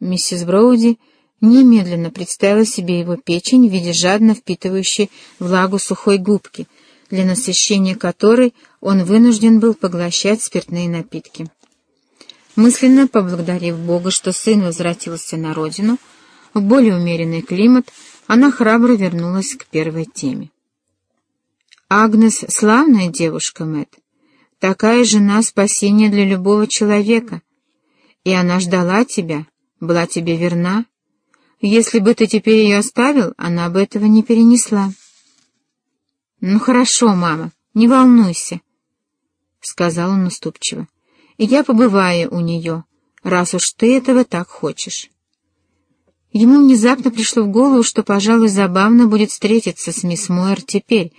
Миссис Броуди немедленно представила себе его печень в виде жадно впитывающей влагу сухой губки, для насыщения которой он вынужден был поглощать спиртные напитки. Мысленно поблагодарив Бога, что сын возвратился на родину, в более умеренный климат, она храбро вернулась к первой теме. «Агнес — славная девушка, Мэтт. Такая жена спасения для любого человека. И она ждала тебя, была тебе верна. Если бы ты теперь ее оставил, она бы этого не перенесла». «Ну хорошо, мама, не волнуйся», — сказал он наступчиво. «И я побываю у нее, раз уж ты этого так хочешь». Ему внезапно пришло в голову, что, пожалуй, забавно будет встретиться с мисс Мойер теперь,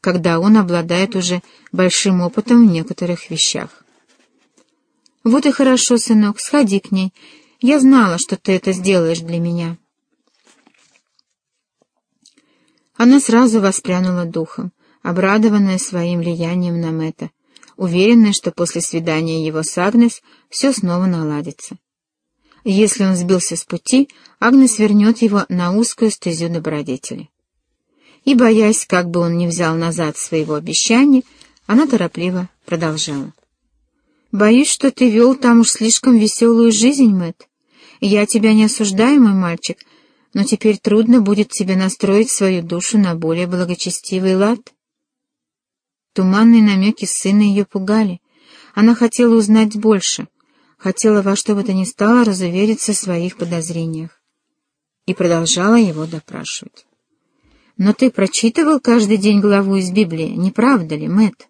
когда он обладает уже большим опытом в некоторых вещах. «Вот и хорошо, сынок, сходи к ней. Я знала, что ты это сделаешь для меня». Она сразу воспрянула духом, обрадованная своим влиянием на Мэтта, уверенная, что после свидания его с Агнес все снова наладится. Если он сбился с пути, Агнес вернет его на узкую стезю добродетели. И, боясь, как бы он не взял назад своего обещания, она торопливо продолжала. «Боюсь, что ты вел там уж слишком веселую жизнь, Мэтт. Я тебя не осуждаю, мой мальчик, но теперь трудно будет тебе настроить свою душу на более благочестивый лад». Туманные намеки сына ее пугали. Она хотела узнать больше — хотела во что бы то ни стало разувериться в своих подозрениях и продолжала его допрашивать. «Но ты прочитывал каждый день главу из Библии, не правда ли, Мэтт?»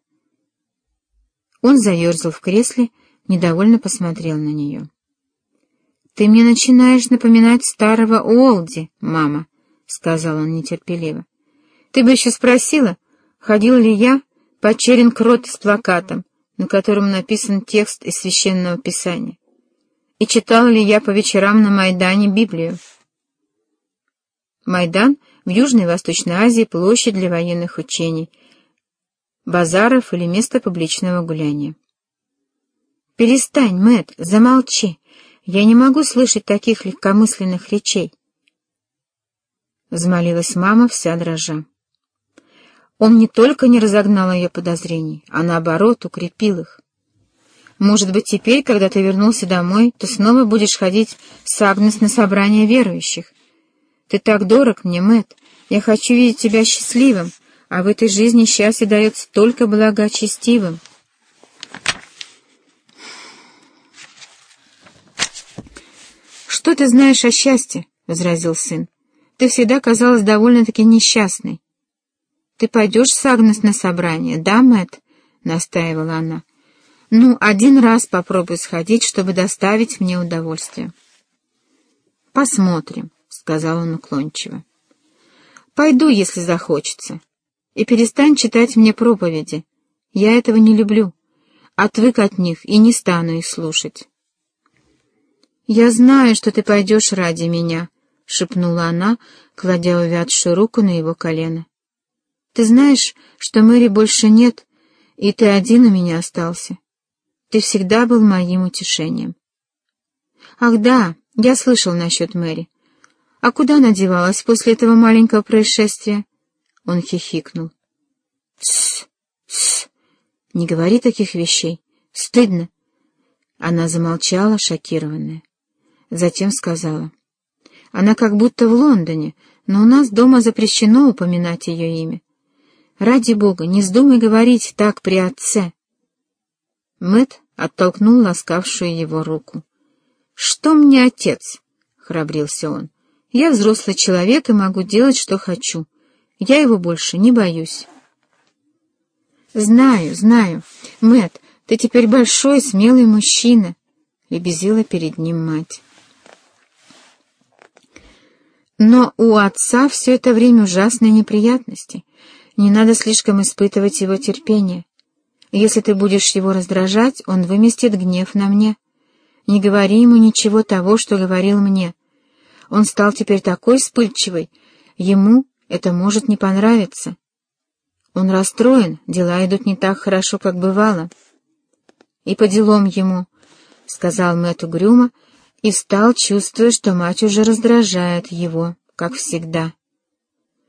Он заерзал в кресле, недовольно посмотрел на нее. «Ты мне начинаешь напоминать старого Уолди, мама», — сказал он нетерпеливо. «Ты бы еще спросила, ходил ли я по Черинг-Рот с плакатом, на котором написан текст из Священного Писания. И читал ли я по вечерам на Майдане Библию? Майдан в Южной и Восточной Азии площадь для военных учений, базаров или место публичного гуляния. «Перестань, Мэтт, замолчи. Я не могу слышать таких легкомысленных речей», — взмолилась мама вся дрожа. Он не только не разогнал ее подозрений, а наоборот укрепил их. Может быть, теперь, когда ты вернулся домой, ты снова будешь ходить с Агнес на собрание верующих. Ты так дорог мне, Мэтт. Я хочу видеть тебя счастливым, а в этой жизни счастье дается только благочестивым. «Что ты знаешь о счастье?» — возразил сын. «Ты всегда казалась довольно-таки несчастной. «Ты пойдешь с Агнес на собрание, да, Мэтт?» — настаивала она. «Ну, один раз попробуй сходить, чтобы доставить мне удовольствие». «Посмотрим», — сказал он уклончиво. «Пойду, если захочется. И перестань читать мне проповеди. Я этого не люблю. Отвык от них и не стану их слушать». «Я знаю, что ты пойдешь ради меня», — шепнула она, кладя увядшую руку на его колено. Ты знаешь, что Мэри больше нет, и ты один у меня остался. Ты всегда был моим утешением. Ах да, я слышал насчет Мэри. А куда она девалась после этого маленького происшествия? Он хихикнул. Тсс, тсс, не говори таких вещей. Стыдно. Она замолчала, шокированная. Затем сказала. Она как будто в Лондоне, но у нас дома запрещено упоминать ее имя. Ради бога, не вздумай говорить так при отце. Мэт оттолкнул ласкавшую его руку. «Что мне отец?» — храбрился он. «Я взрослый человек и могу делать, что хочу. Я его больше не боюсь». «Знаю, знаю. Мэт, ты теперь большой, смелый мужчина», — лебезила перед ним мать. Но у отца все это время ужасные неприятности — не надо слишком испытывать его терпение. Если ты будешь его раздражать, он выместит гнев на мне. Не говори ему ничего того, что говорил мне. Он стал теперь такой вспыльчивый, ему это может не понравиться. Он расстроен, дела идут не так хорошо, как бывало. И по делам ему, — сказал Мэтт угрюмо, и встал, чувствуя, что мать уже раздражает его, как всегда.